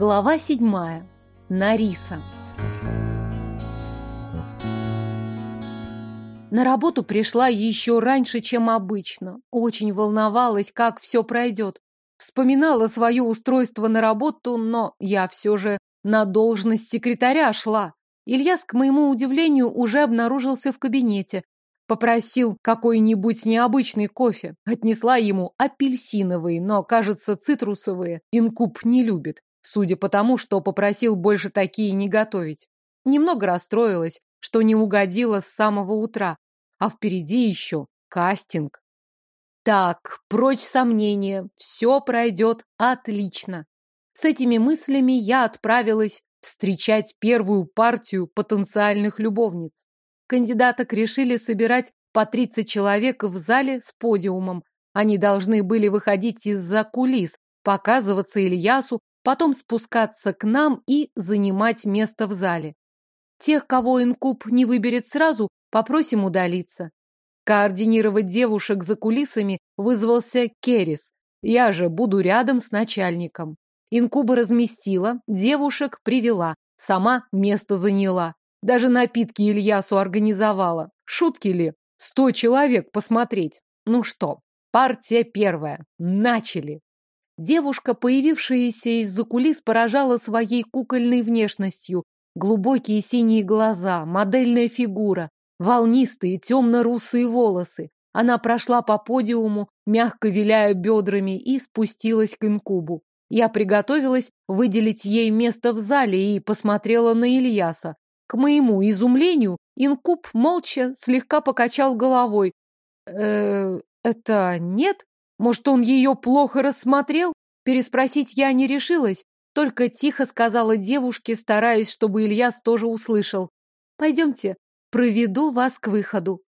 Глава седьмая. Нариса. На работу пришла еще раньше, чем обычно. Очень волновалась, как все пройдет. Вспоминала свое устройство на работу, но я все же на должность секретаря шла. Ильяс, к моему удивлению, уже обнаружился в кабинете. Попросил какой-нибудь необычный кофе. Отнесла ему апельсиновый, но, кажется, цитрусовые. Инкуб не любит судя по тому, что попросил больше такие не готовить. Немного расстроилась, что не угодила с самого утра, а впереди еще кастинг. Так, прочь сомнения, все пройдет отлично. С этими мыслями я отправилась встречать первую партию потенциальных любовниц. Кандидаток решили собирать по 30 человек в зале с подиумом. Они должны были выходить из-за кулис, показываться Ильясу потом спускаться к нам и занимать место в зале. Тех, кого инкуб не выберет сразу, попросим удалиться. Координировать девушек за кулисами вызвался Керис. Я же буду рядом с начальником. Инкуба разместила, девушек привела, сама место заняла. Даже напитки Ильясу организовала. Шутки ли? Сто человек посмотреть. Ну что, партия первая. Начали. Девушка, появившаяся из-за кулис, поражала своей кукольной внешностью. Глубокие синие глаза, модельная фигура, волнистые темно-русые волосы. Она прошла по подиуму, мягко виляя бедрами, и спустилась к инкубу. Я приготовилась выделить ей место в зале и посмотрела на Ильяса. К моему изумлению, инкуб молча слегка покачал головой. э это нет? Может, он ее плохо рассмотрел? Переспросить я не решилась, только тихо сказала девушке, стараясь, чтобы Ильяс тоже услышал. «Пойдемте, проведу вас к выходу».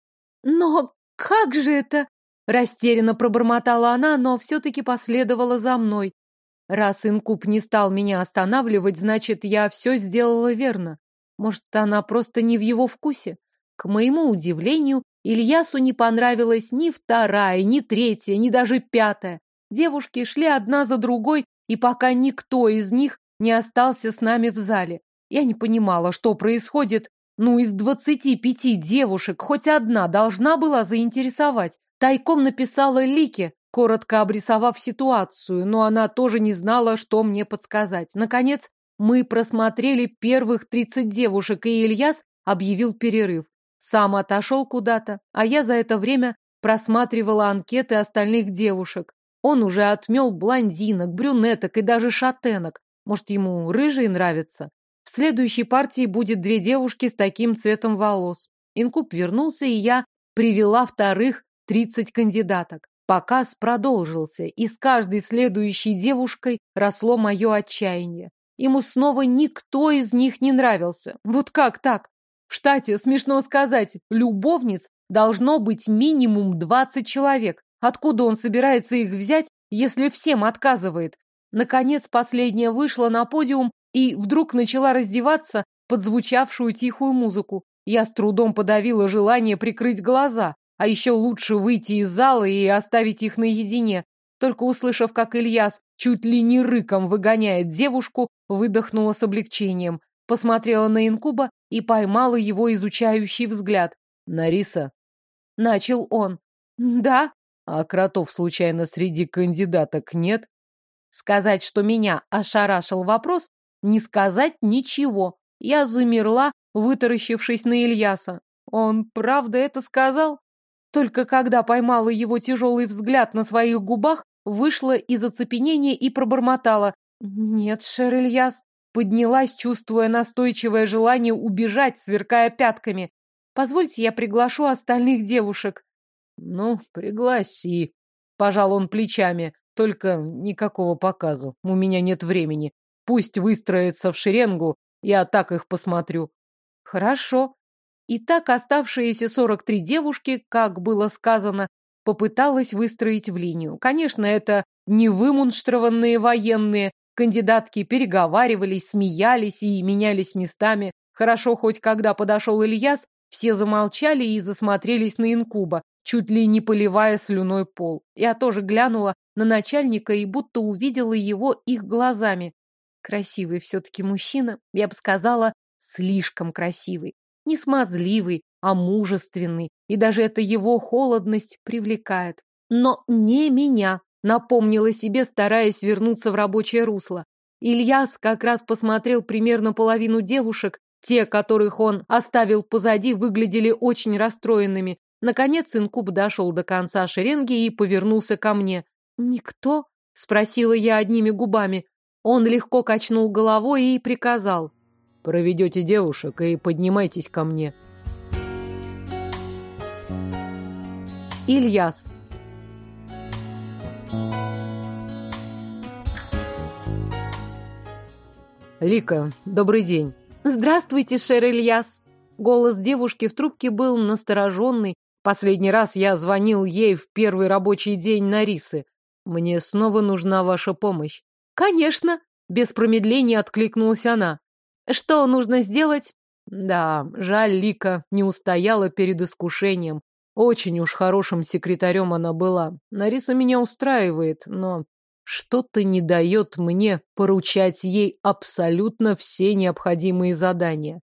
«Но как же это?» Растерянно пробормотала она, но все-таки последовала за мной. Раз инкуб не стал меня останавливать, значит, я все сделала верно. Может, она просто не в его вкусе? К моему удивлению, Ильясу не понравилась ни вторая, ни третья, ни даже пятая. Девушки шли одна за другой, и пока никто из них не остался с нами в зале. Я не понимала, что происходит. Ну, из двадцати пяти девушек хоть одна должна была заинтересовать. Тайком написала Лике, коротко обрисовав ситуацию, но она тоже не знала, что мне подсказать. Наконец, мы просмотрели первых тридцать девушек, и Ильяс объявил перерыв. Сам отошел куда-то, а я за это время просматривала анкеты остальных девушек. Он уже отмел блондинок, брюнеток и даже шатенок. Может, ему рыжие нравятся? В следующей партии будет две девушки с таким цветом волос. Инкуб вернулся, и я привела вторых тридцать кандидаток. Показ продолжился, и с каждой следующей девушкой росло мое отчаяние. Ему снова никто из них не нравился. Вот как так? В штате, смешно сказать, любовниц должно быть минимум 20 человек. Откуда он собирается их взять, если всем отказывает? Наконец, последняя вышла на подиум и вдруг начала раздеваться под звучавшую тихую музыку. Я с трудом подавила желание прикрыть глаза, а еще лучше выйти из зала и оставить их наедине. Только услышав, как Ильяс чуть ли не рыком выгоняет девушку, выдохнула с облегчением посмотрела на инкуба и поймала его изучающий взгляд. «Нариса?» Начал он. «Да?» «А кротов, случайно, среди кандидаток нет?» Сказать, что меня ошарашил вопрос, не сказать ничего. Я замерла, вытаращившись на Ильяса. Он правда это сказал? Только когда поймала его тяжелый взгляд на своих губах, вышла из оцепенения и пробормотала. «Нет, Шер Ильяс, Поднялась, чувствуя настойчивое желание убежать, сверкая пятками. «Позвольте, я приглашу остальных девушек». «Ну, пригласи», — пожал он плечами. «Только никакого показу. У меня нет времени. Пусть выстроятся в шеренгу, я так их посмотрю». «Хорошо». И так оставшиеся сорок три девушки, как было сказано, попыталась выстроить в линию. Конечно, это не вымунштрованные военные, Кандидатки переговаривались, смеялись и менялись местами. Хорошо, хоть когда подошел Ильяс, все замолчали и засмотрелись на инкуба, чуть ли не поливая слюной пол. Я тоже глянула на начальника и будто увидела его их глазами. Красивый все-таки мужчина, я бы сказала, слишком красивый. Не смазливый, а мужественный. И даже эта его холодность привлекает. Но не меня, напомнила себе, стараясь вернуться в рабочее русло. Ильяс как раз посмотрел примерно половину девушек, те, которых он оставил позади, выглядели очень расстроенными. Наконец инкуб дошел до конца шеренги и повернулся ко мне. «Никто?» — спросила я одними губами. Он легко качнул головой и приказал. «Проведете девушек и поднимайтесь ко мне». Ильяс. Лика, добрый день. Здравствуйте, Шер Ильяс. Голос девушки в трубке был настороженный. Последний раз я звонил ей в первый рабочий день на рисы. Мне снова нужна ваша помощь. Конечно, без промедления откликнулась она. Что нужно сделать? Да, жаль, Лика не устояла перед искушением. Очень уж хорошим секретарем она была. Нариса меня устраивает, но что-то не дает мне поручать ей абсолютно все необходимые задания.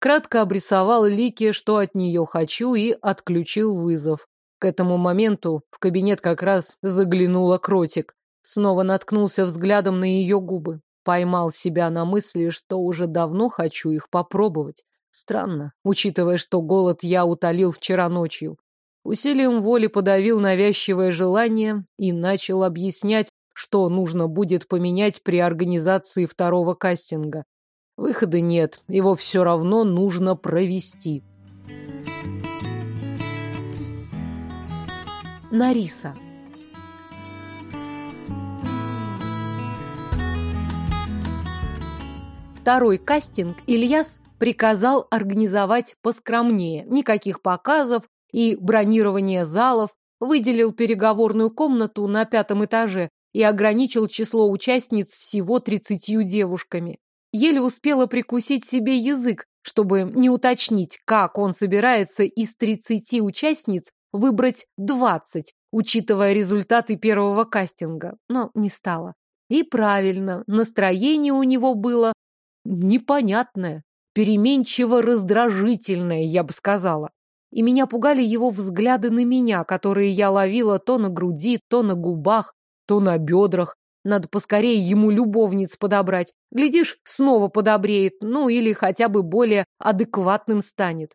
Кратко обрисовал Лике, что от нее хочу, и отключил вызов. К этому моменту в кабинет как раз заглянула Кротик. Снова наткнулся взглядом на ее губы. Поймал себя на мысли, что уже давно хочу их попробовать. Странно, учитывая, что голод я утолил вчера ночью. Усилием воли подавил навязчивое желание и начал объяснять, что нужно будет поменять при организации второго кастинга. Выхода нет, его все равно нужно провести. Нариса Второй кастинг Ильяс приказал организовать поскромнее. Никаких показов, и бронирование залов, выделил переговорную комнату на пятом этаже и ограничил число участниц всего тридцатью девушками. Еле успела прикусить себе язык, чтобы не уточнить, как он собирается из тридцати участниц выбрать двадцать, учитывая результаты первого кастинга, но не стало. И правильно, настроение у него было непонятное, переменчиво-раздражительное, я бы сказала и меня пугали его взгляды на меня, которые я ловила то на груди, то на губах, то на бедрах. Надо поскорее ему любовниц подобрать. Глядишь, снова подобреет, ну или хотя бы более адекватным станет.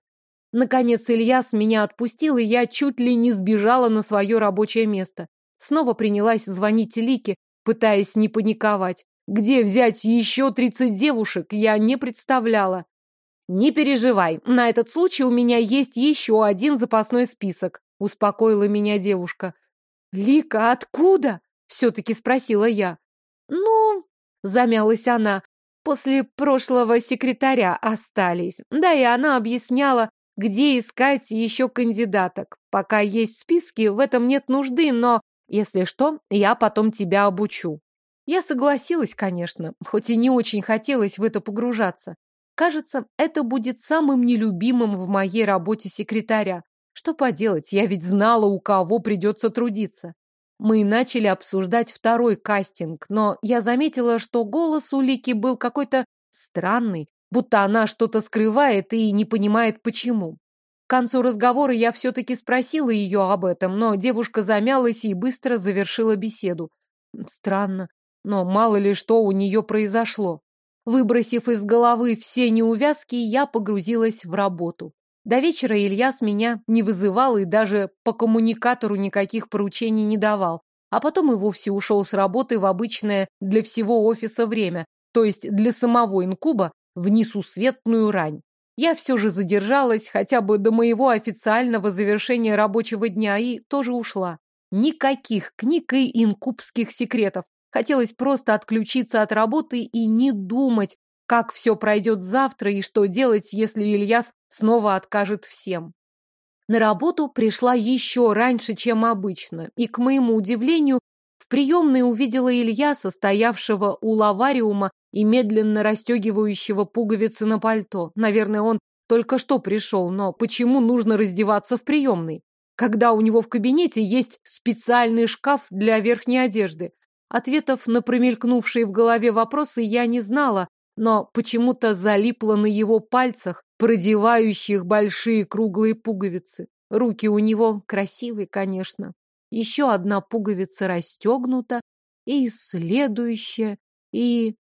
Наконец Ильяс меня отпустил, и я чуть ли не сбежала на свое рабочее место. Снова принялась звонить Лике, пытаясь не паниковать. Где взять еще тридцать девушек, я не представляла. «Не переживай, на этот случай у меня есть еще один запасной список», — успокоила меня девушка. «Лика, откуда?» — все-таки спросила я. «Ну...» — замялась она. «После прошлого секретаря остались. Да, и она объясняла, где искать еще кандидаток. Пока есть списки, в этом нет нужды, но, если что, я потом тебя обучу». Я согласилась, конечно, хоть и не очень хотелось в это погружаться. Кажется, это будет самым нелюбимым в моей работе секретаря. Что поделать, я ведь знала, у кого придется трудиться. Мы начали обсуждать второй кастинг, но я заметила, что голос у Лики был какой-то странный, будто она что-то скрывает и не понимает, почему. К концу разговора я все-таки спросила ее об этом, но девушка замялась и быстро завершила беседу. Странно, но мало ли что у нее произошло. Выбросив из головы все неувязки, я погрузилась в работу. До вечера Ильяс меня не вызывал и даже по коммуникатору никаких поручений не давал, а потом и вовсе ушел с работы в обычное для всего офиса время, то есть для самого инкуба в несусветную рань. Я все же задержалась хотя бы до моего официального завершения рабочего дня и тоже ушла. Никаких книг и инкубских секретов. Хотелось просто отключиться от работы и не думать, как все пройдет завтра и что делать, если Ильяс снова откажет всем. На работу пришла еще раньше, чем обычно, и, к моему удивлению, в приемной увидела Ильяса, стоявшего у лавариума и медленно расстегивающего пуговицы на пальто. Наверное, он только что пришел, но почему нужно раздеваться в приемной? Когда у него в кабинете есть специальный шкаф для верхней одежды. Ответов на промелькнувшие в голове вопросы я не знала, но почему-то залипла на его пальцах, продевающих большие круглые пуговицы. Руки у него красивые, конечно. Еще одна пуговица расстегнута, и следующая, и...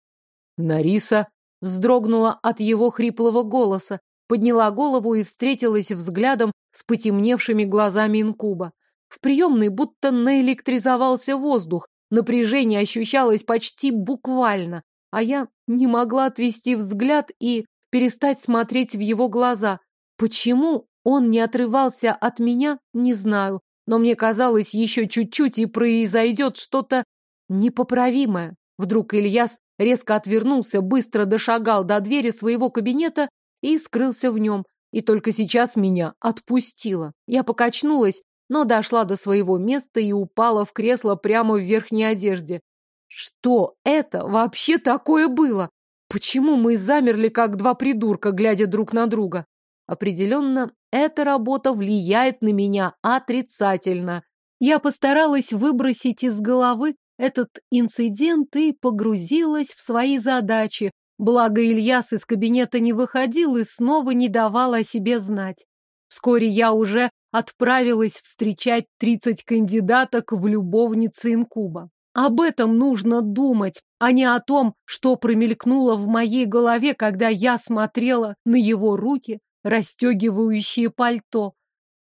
Нариса вздрогнула от его хриплого голоса, подняла голову и встретилась взглядом с потемневшими глазами инкуба. В приемной будто наэлектризовался воздух, напряжение ощущалось почти буквально, а я не могла отвести взгляд и перестать смотреть в его глаза. Почему он не отрывался от меня, не знаю, но мне казалось, еще чуть-чуть и произойдет что-то непоправимое. Вдруг Ильяс резко отвернулся, быстро дошагал до двери своего кабинета и скрылся в нем. И только сейчас меня отпустило. Я покачнулась, но дошла до своего места и упала в кресло прямо в верхней одежде. Что это вообще такое было? Почему мы замерли, как два придурка, глядя друг на друга? Определенно, эта работа влияет на меня отрицательно. Я постаралась выбросить из головы этот инцидент и погрузилась в свои задачи, благо Ильяс из кабинета не выходил и снова не давал о себе знать. Вскоре я уже отправилась встречать 30 кандидаток в любовницы инкуба. Об этом нужно думать, а не о том, что промелькнуло в моей голове, когда я смотрела на его руки, расстегивающие пальто.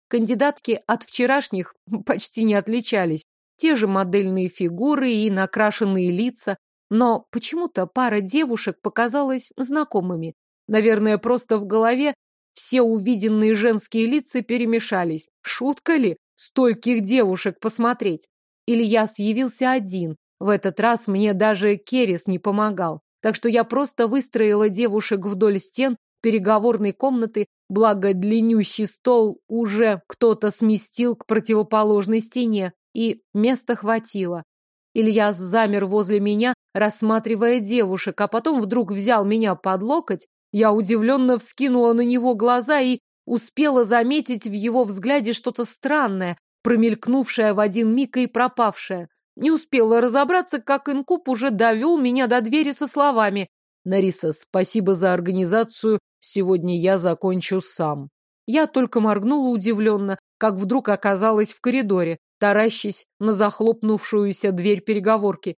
Кандидатки от вчерашних почти не отличались. Те же модельные фигуры и накрашенные лица, но почему-то пара девушек показалась знакомыми. Наверное, просто в голове все увиденные женские лица перемешались. Шутка ли стольких девушек посмотреть? Ильяс явился один. В этот раз мне даже Керес не помогал. Так что я просто выстроила девушек вдоль стен переговорной комнаты, благо длиннющий стол уже кто-то сместил к противоположной стене, и места хватило. Ильяс замер возле меня, рассматривая девушек, а потом вдруг взял меня под локоть я удивленно вскинула на него глаза и успела заметить в его взгляде что-то странное, промелькнувшее в один миг и пропавшее. Не успела разобраться, как инкуб уже довел меня до двери со словами «Нариса, спасибо за организацию, сегодня я закончу сам». Я только моргнула удивленно, как вдруг оказалась в коридоре, таращась на захлопнувшуюся дверь переговорки.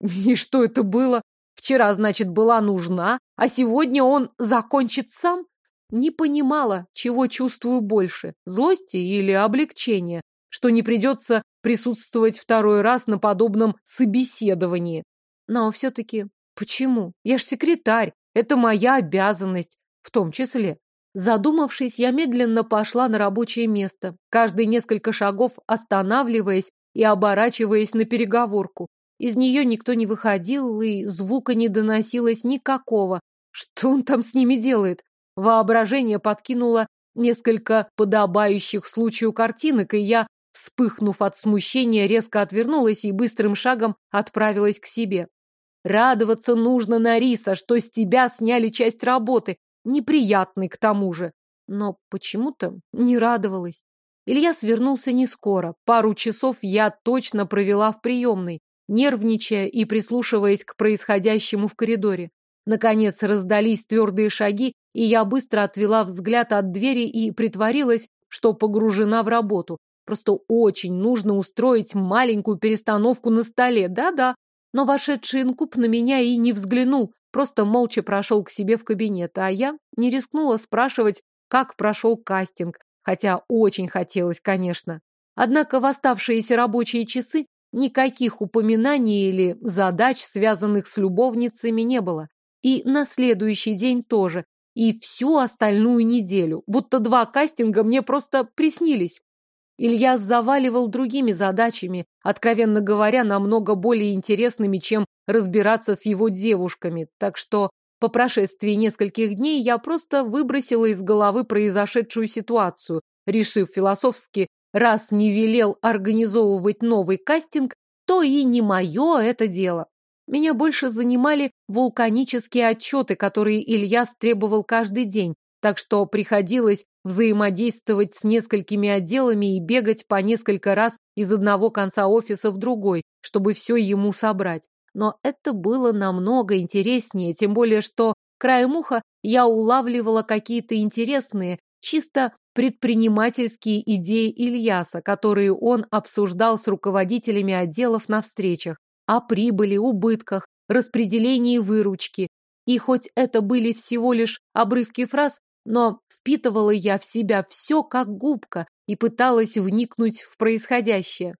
И что это было? Вчера, значит, была нужна, а сегодня он закончит сам? Не понимала, чего чувствую больше, злости или облегчения, что не придется присутствовать второй раз на подобном собеседовании. Но все-таки почему? Я ж секретарь, это моя обязанность, в том числе. Задумавшись, я медленно пошла на рабочее место, каждые несколько шагов останавливаясь и оборачиваясь на переговорку. Из нее никто не выходил, и звука не доносилось никакого. Что он там с ними делает? Воображение подкинуло несколько подобающих случаю картинок, и я, вспыхнув от смущения, резко отвернулась и быстрым шагом отправилась к себе. Радоваться нужно, Нариса, что с тебя сняли часть работы, неприятный к тому же. Но почему-то не радовалась. Илья свернулся не скоро. Пару часов я точно провела в приемной нервничая и прислушиваясь к происходящему в коридоре. Наконец раздались твердые шаги, и я быстро отвела взгляд от двери и притворилась, что погружена в работу. Просто очень нужно устроить маленькую перестановку на столе, да-да. Но вошедший инкуб на меня и не взглянул, просто молча прошел к себе в кабинет, а я не рискнула спрашивать, как прошел кастинг, хотя очень хотелось, конечно. Однако в оставшиеся рабочие часы Никаких упоминаний или задач, связанных с любовницами, не было. И на следующий день тоже. И всю остальную неделю. Будто два кастинга мне просто приснились. Илья заваливал другими задачами, откровенно говоря, намного более интересными, чем разбираться с его девушками. Так что по прошествии нескольких дней я просто выбросила из головы произошедшую ситуацию, решив философски Раз не велел организовывать новый кастинг, то и не мое это дело. Меня больше занимали вулканические отчеты, которые Ильяс требовал каждый день, так что приходилось взаимодействовать с несколькими отделами и бегать по несколько раз из одного конца офиса в другой, чтобы все ему собрать. Но это было намного интереснее, тем более что краем уха я улавливала какие-то интересные, чисто предпринимательские идеи Ильяса, которые он обсуждал с руководителями отделов на встречах, о прибыли, убытках, распределении выручки. И хоть это были всего лишь обрывки фраз, но впитывала я в себя все как губка и пыталась вникнуть в происходящее.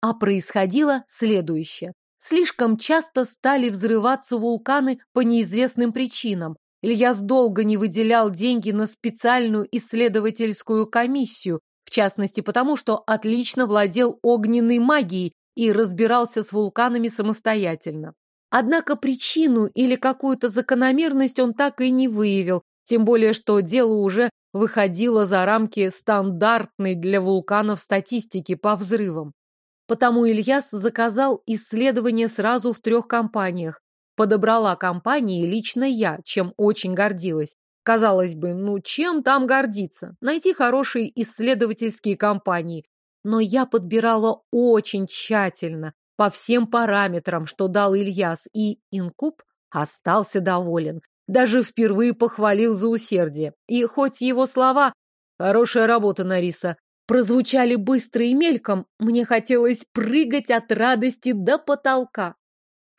А происходило следующее. Слишком часто стали взрываться вулканы по неизвестным причинам. Ильяс долго не выделял деньги на специальную исследовательскую комиссию, в частности потому, что отлично владел огненной магией и разбирался с вулканами самостоятельно. Однако причину или какую-то закономерность он так и не выявил, тем более что дело уже выходило за рамки стандартной для вулканов статистики по взрывам. Потому Ильяс заказал исследование сразу в трех компаниях. Подобрала компании лично я, чем очень гордилась. Казалось бы, ну чем там гордиться? Найти хорошие исследовательские компании. Но я подбирала очень тщательно, по всем параметрам, что дал Ильяс, и Инкуб остался доволен. Даже впервые похвалил за усердие. И хоть его слова «Хорошая работа, Нариса», прозвучали быстро и мельком, мне хотелось прыгать от радости до потолка.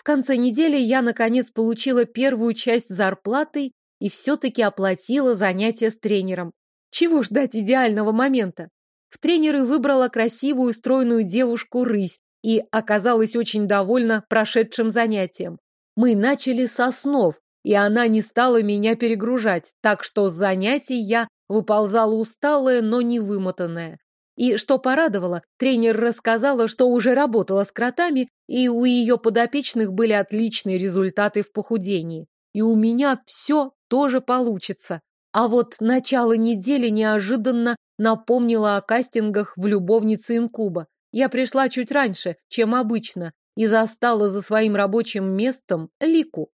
Конце недели я, наконец, получила первую часть зарплаты и все-таки оплатила занятия с тренером. Чего ждать идеального момента? В тренеры выбрала красивую стройную девушку Рысь и оказалась очень довольна прошедшим занятием. Мы начали с основ, и она не стала меня перегружать, так что с занятий я выползала усталая, но не вымотанная. И что порадовало, тренер рассказала, что уже работала с кротами, и у ее подопечных были отличные результаты в похудении. И у меня все тоже получится. А вот начало недели неожиданно напомнило о кастингах в любовнице инкуба. Я пришла чуть раньше, чем обычно, и застала за своим рабочим местом Лику.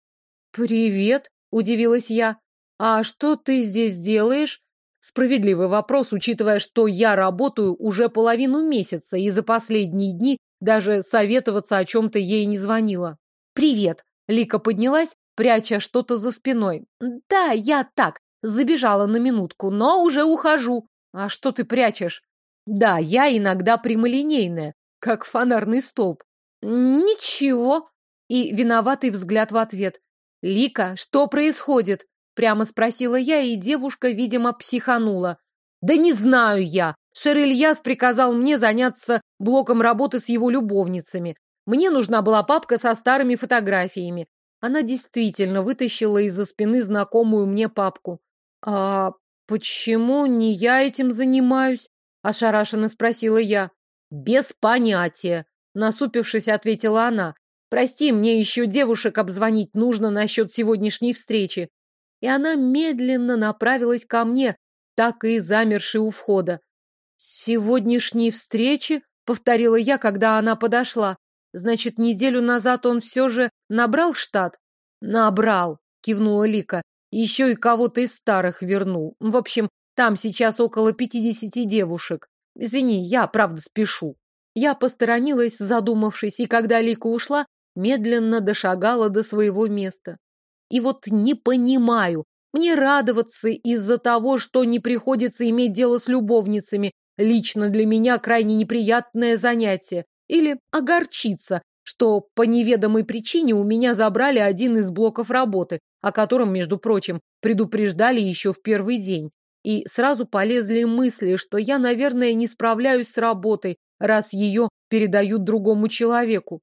«Привет», — удивилась я. «А что ты здесь делаешь?» Справедливый вопрос, учитывая, что я работаю уже половину месяца и за последние дни даже советоваться о чем-то ей не звонила. «Привет!» — Лика поднялась, пряча что-то за спиной. «Да, я так, забежала на минутку, но уже ухожу. А что ты прячешь?» «Да, я иногда прямолинейная, как фонарный столб». «Ничего!» И виноватый взгляд в ответ. «Лика, что происходит?» Прямо спросила я, и девушка, видимо, психанула. «Да не знаю я!» Шерильяс приказал мне заняться блоком работы с его любовницами. Мне нужна была папка со старыми фотографиями. Она действительно вытащила из-за спины знакомую мне папку. «А почему не я этим занимаюсь?» – ошарашенно спросила я. «Без понятия», – насупившись, ответила она. «Прости, мне еще девушек обзвонить нужно насчет сегодняшней встречи». И она медленно направилась ко мне, так и замерши у входа. «Сегодняшней встречи?» — повторила я, когда она подошла. «Значит, неделю назад он все же набрал штат?» «Набрал», — кивнула Лика. «Еще и кого-то из старых вернул. В общем, там сейчас около пятидесяти девушек. Извини, я, правда, спешу». Я посторонилась, задумавшись, и когда Лика ушла, медленно дошагала до своего места. И вот не понимаю, мне радоваться из-за того, что не приходится иметь дело с любовницами, лично для меня крайне неприятное занятие, или огорчиться, что по неведомой причине у меня забрали один из блоков работы, о котором, между прочим, предупреждали еще в первый день. И сразу полезли мысли, что я, наверное, не справляюсь с работой, раз ее передают другому человеку.